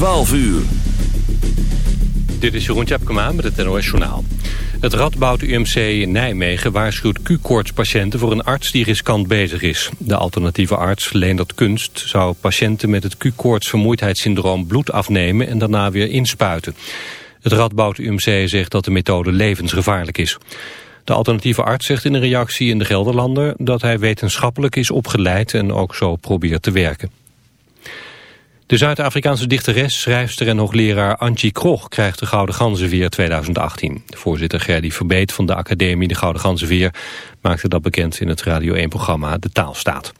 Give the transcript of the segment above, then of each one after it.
12 uur. Dit is Jeroen Tjepkema met het NOS Journaal. Het Radboud UMC in Nijmegen waarschuwt Q-koortspatiënten voor een arts die riskant bezig is. De alternatieve arts Leendert Kunst zou patiënten met het Q-koorts vermoeidheidssyndroom bloed afnemen en daarna weer inspuiten. Het Radboud UMC zegt dat de methode levensgevaarlijk is. De alternatieve arts zegt in een reactie in de Gelderlander dat hij wetenschappelijk is opgeleid en ook zo probeert te werken. De Zuid-Afrikaanse dichteres, schrijfster en hoogleraar Antje Krog krijgt de Gouden Ganzenveer 2018. voorzitter Gerdy Verbeet van de Academie de Gouden Ganzenveer maakte dat bekend in het Radio 1-programma De Taalstaat.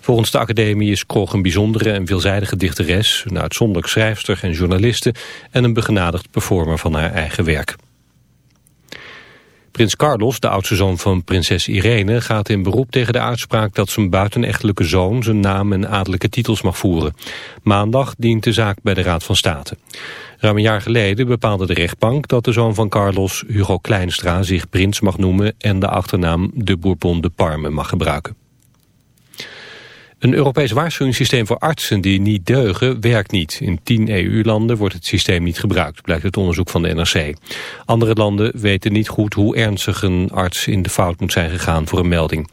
Volgens de Academie is Krog een bijzondere en veelzijdige dichteres, een uitzonderlijk schrijfster en journaliste en een begenadigd performer van haar eigen werk. Prins Carlos, de oudste zoon van prinses Irene, gaat in beroep tegen de uitspraak dat zijn buitenechtelijke zoon zijn naam en adellijke titels mag voeren. Maandag dient de zaak bij de Raad van State. Ruim een jaar geleden bepaalde de rechtbank dat de zoon van Carlos, Hugo Kleinstra, zich prins mag noemen en de achternaam de Bourbon de Parme mag gebruiken. Een Europees waarschuwingssysteem voor artsen die niet deugen werkt niet. In 10 EU-landen wordt het systeem niet gebruikt, blijkt het onderzoek van de NRC. Andere landen weten niet goed hoe ernstig een arts in de fout moet zijn gegaan voor een melding.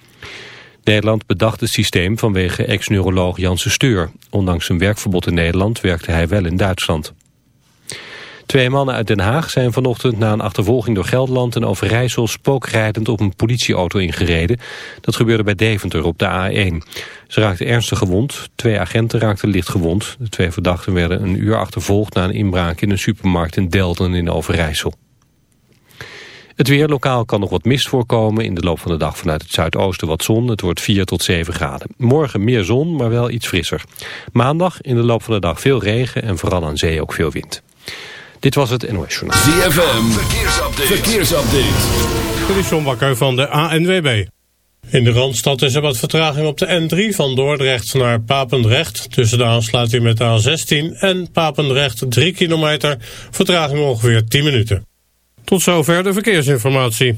Nederland bedacht het systeem vanwege ex-neuroloog Janssen Steur. Ondanks zijn werkverbod in Nederland werkte hij wel in Duitsland. Twee mannen uit Den Haag zijn vanochtend na een achtervolging door Gelderland en Overijssel spookrijdend op een politieauto ingereden. Dat gebeurde bij Deventer op de A1. Ze raakten ernstig gewond. Twee agenten raakten licht gewond. De twee verdachten werden een uur achtervolgd na een inbraak in een supermarkt in Delden in Overijssel. Het weer lokaal kan nog wat mist voorkomen. In de loop van de dag vanuit het zuidoosten wat zon. Het wordt 4 tot 7 graden. Morgen meer zon, maar wel iets frisser. Maandag in de loop van de dag veel regen en vooral aan zee ook veel wind. Dit was het NOS Journaal. ZFM, verkeersupdate. verkeersupdate. Dit is John Bakker van de ANWB. In de Randstad is er wat vertraging op de N3 van Dordrecht naar Papendrecht. Tussen de aansluiting met de A16 en Papendrecht 3 kilometer. Vertraging ongeveer 10 minuten. Tot zover de verkeersinformatie.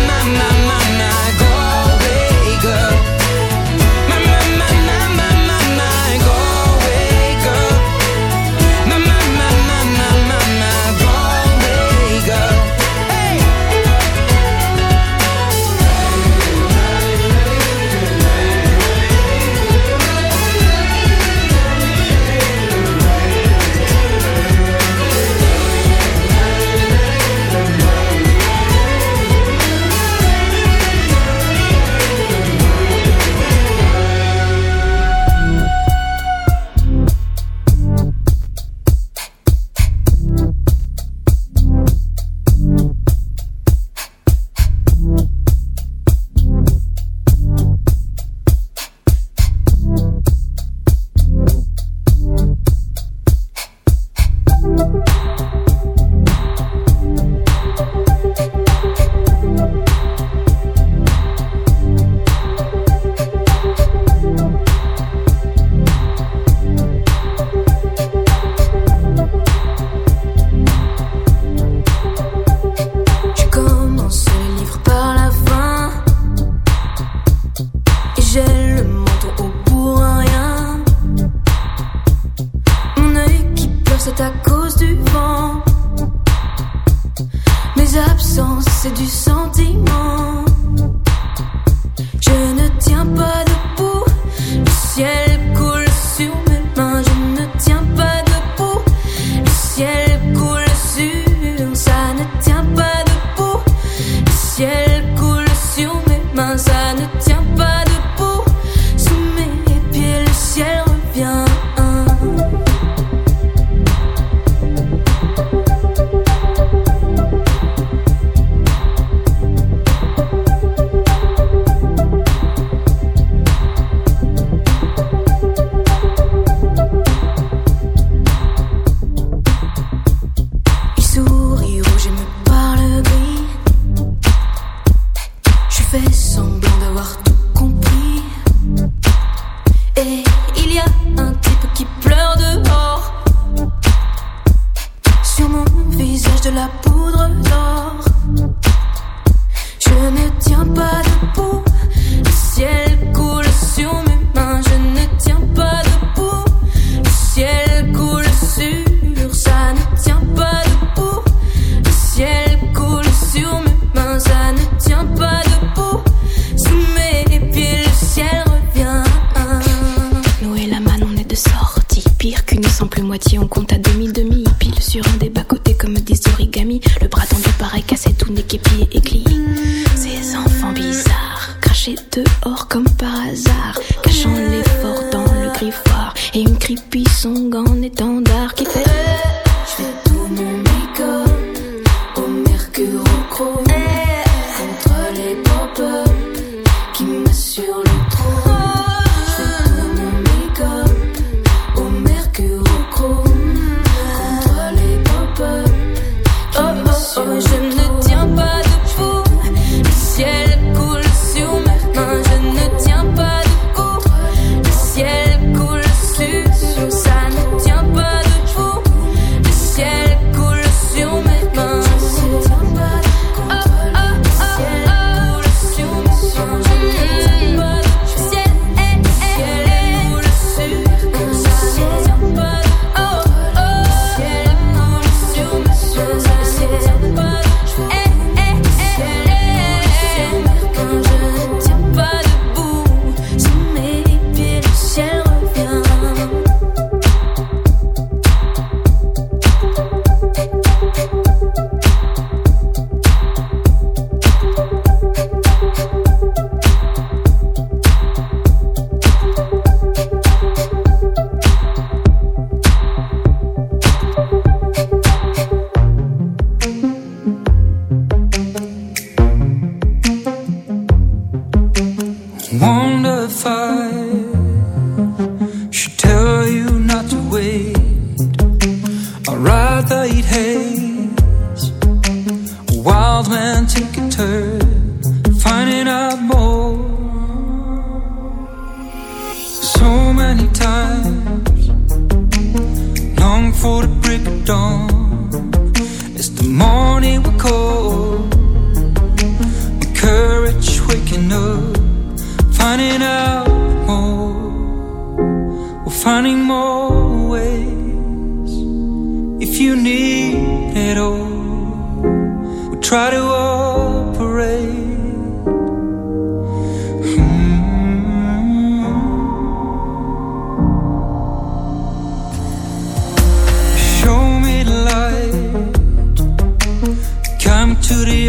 my, my, my,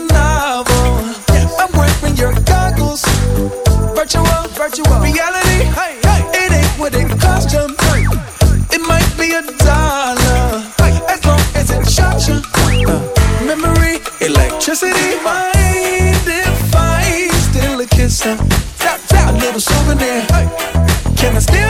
Novel. I'm wearing your goggles. Virtual, virtual reality. Hey, it ain't what it cost you. It might be a dollar, as long as it shot you. Uh, memory, electricity. Mind if I steal a kiss? A little souvenir. Can I steal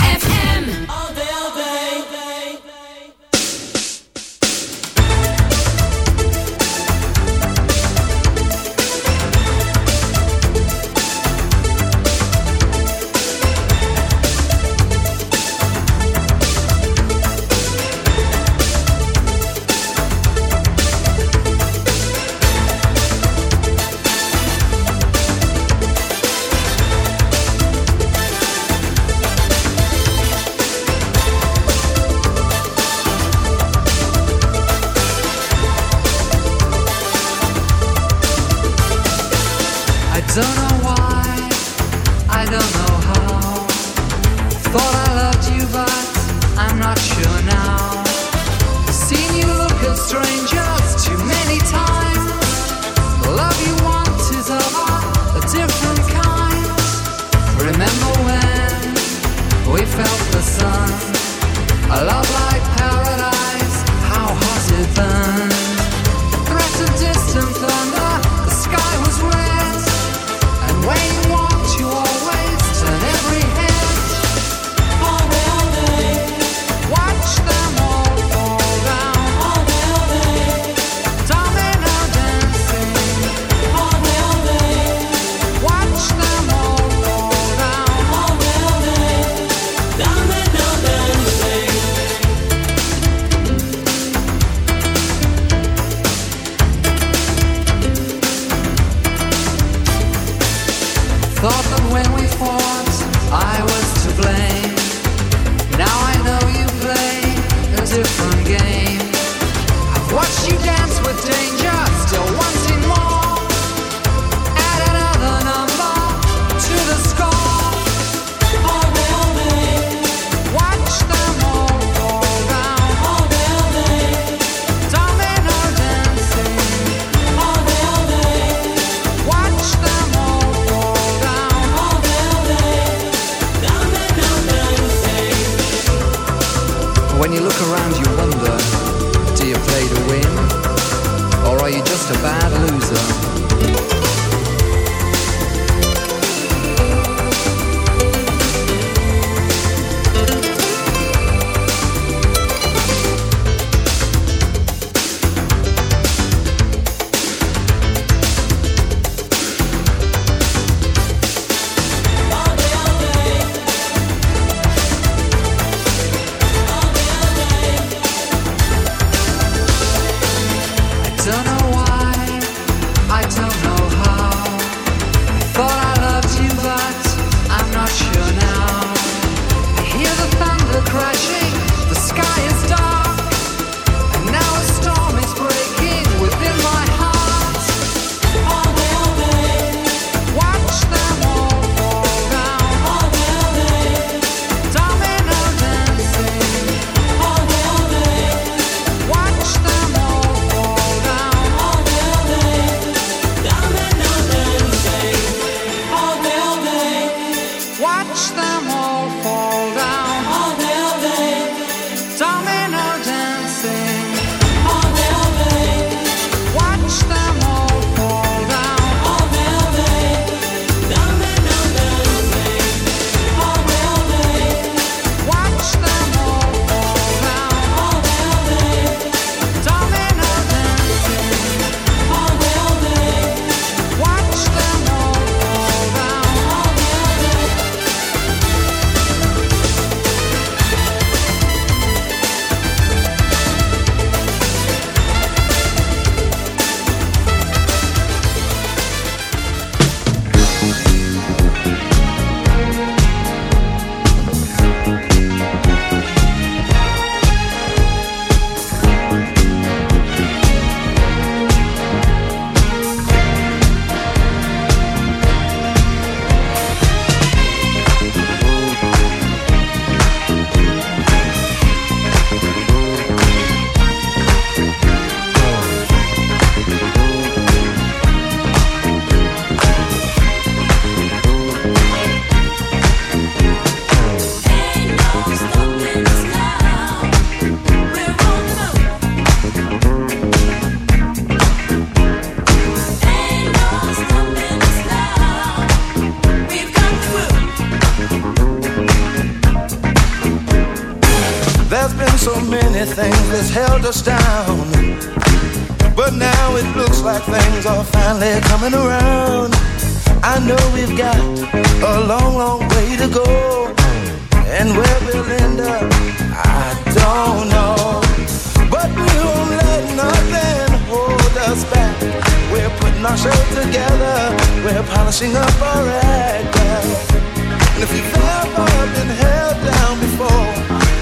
putting our show together. We're polishing up our act. And if you've ever been held down before,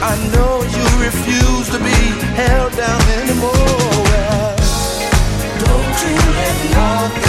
I know you refuse to be held down anymore. Well, don't you let nothing.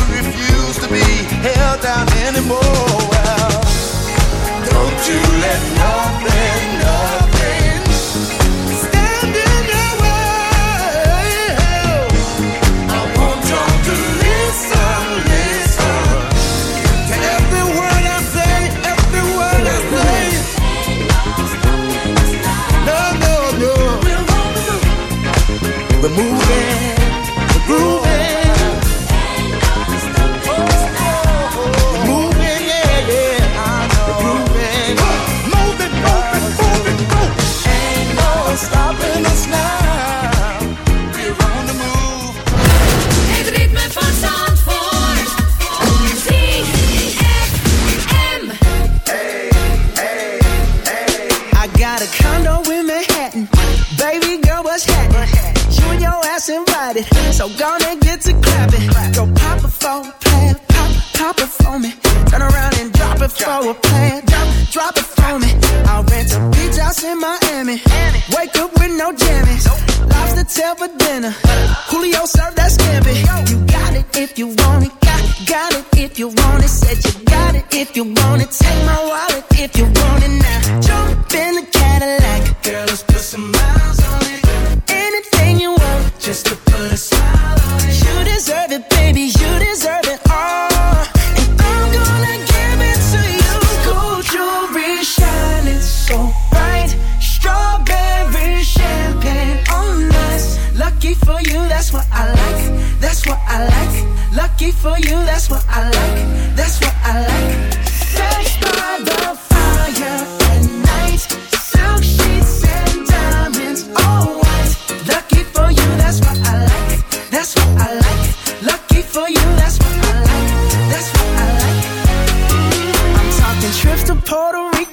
be held down anymore. Well, don't you let nothing.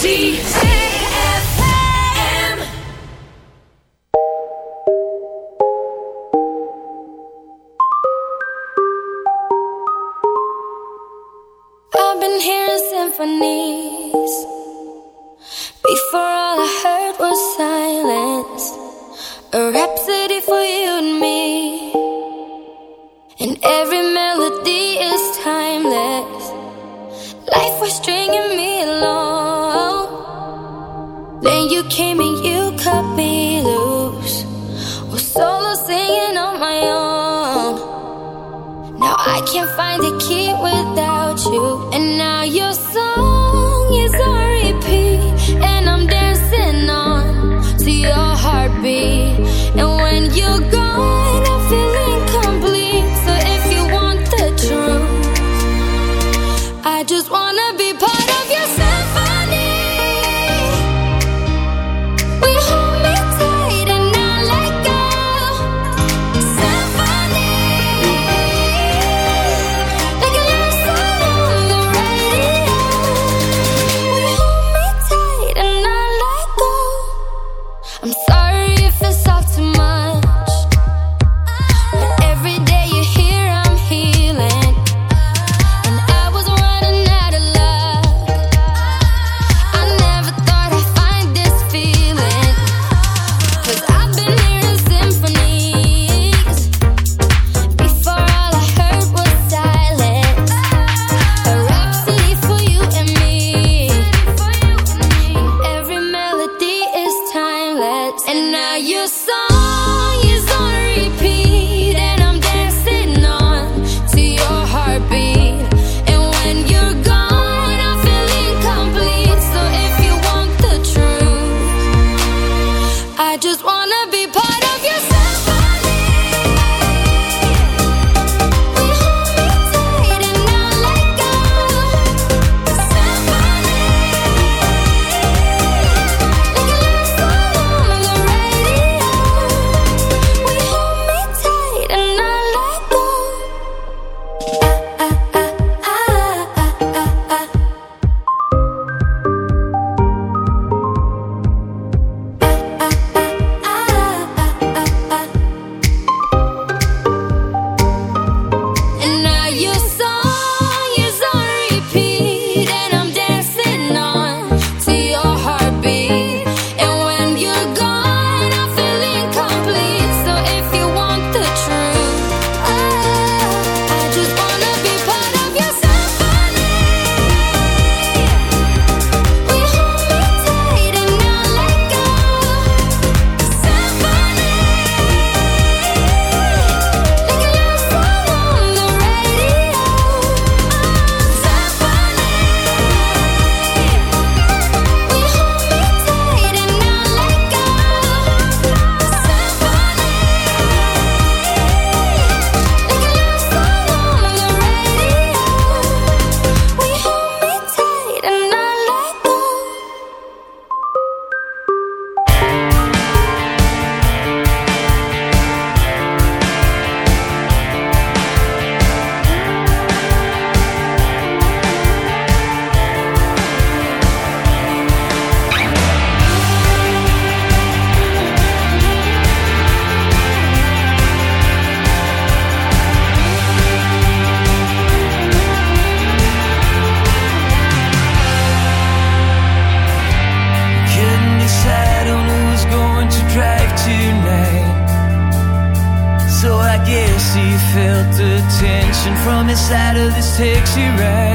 ZFM. Taxi ride.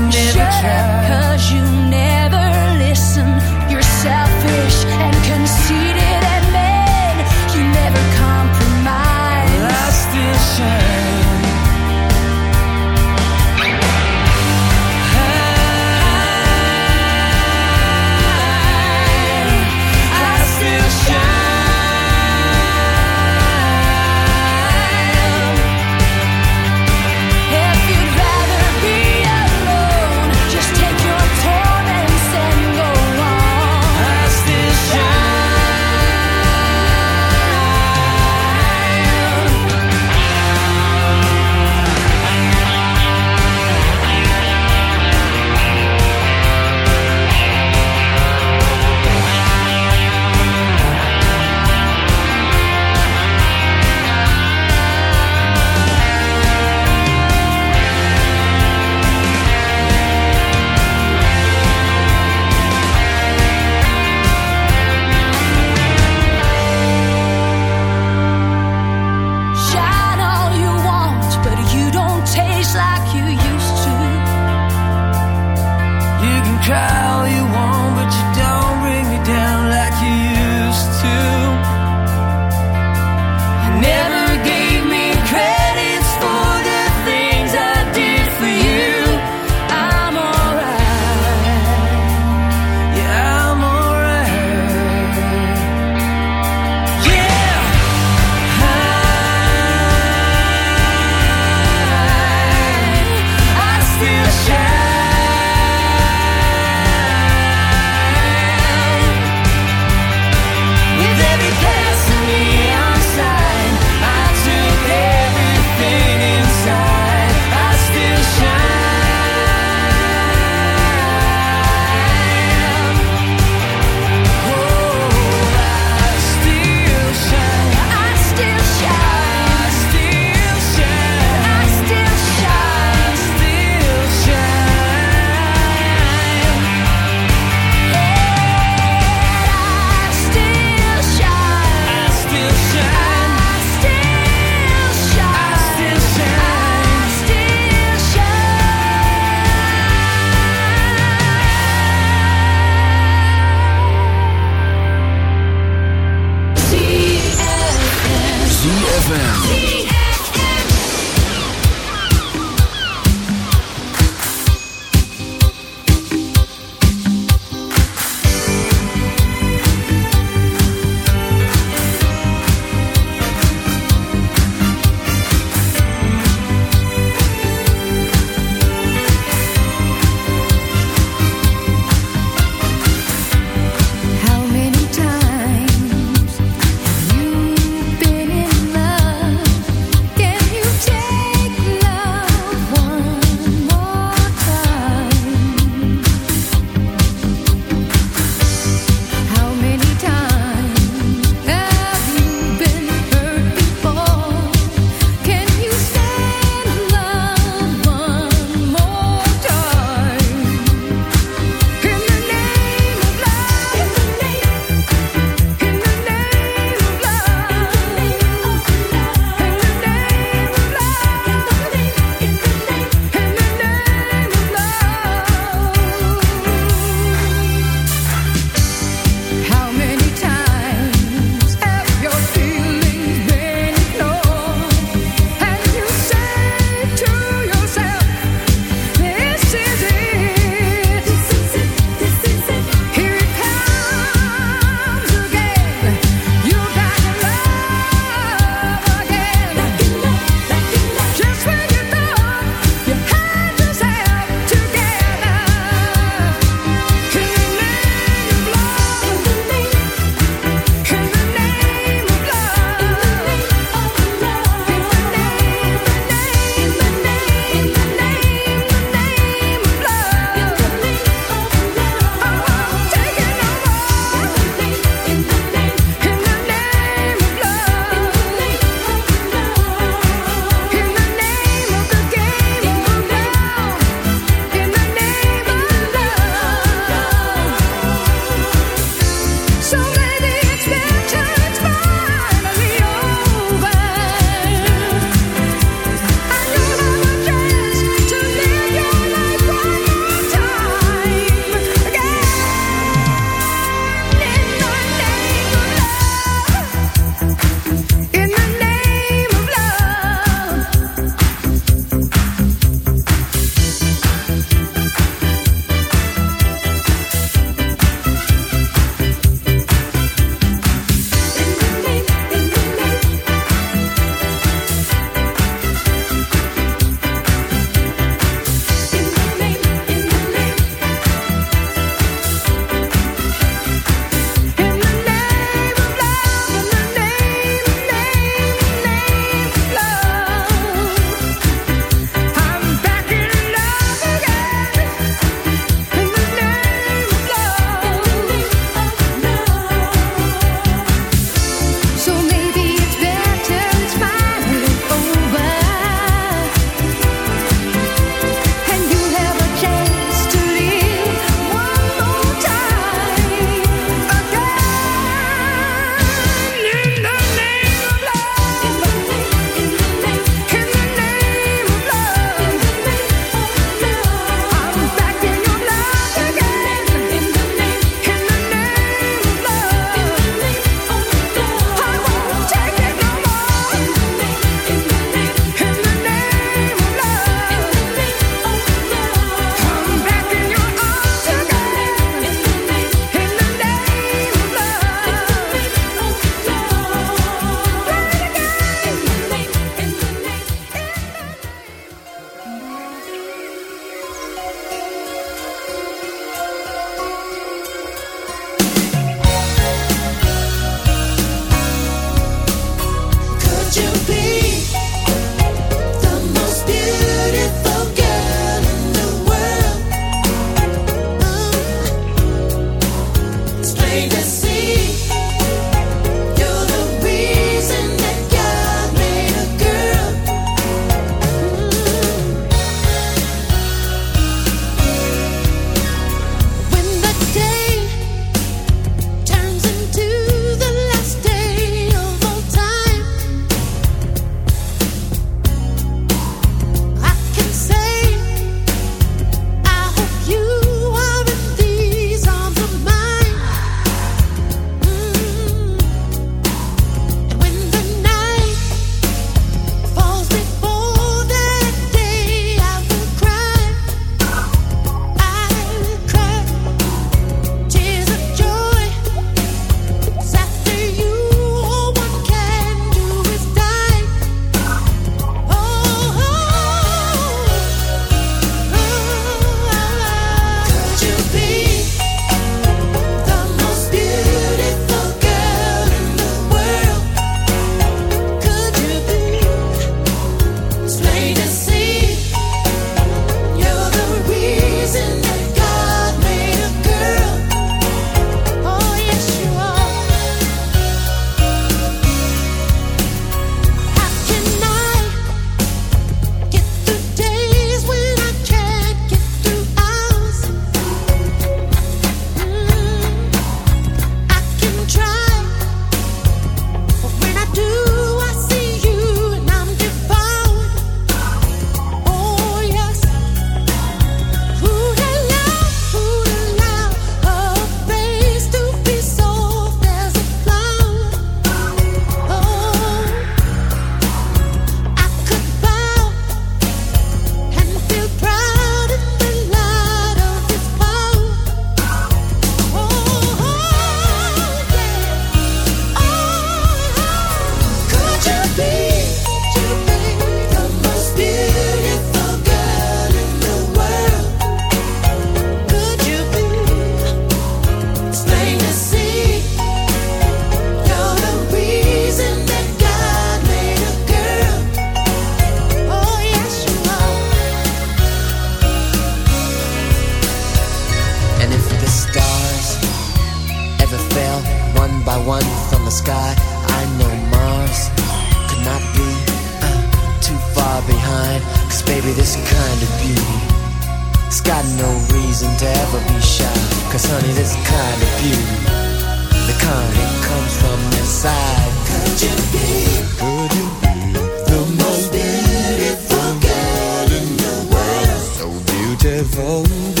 for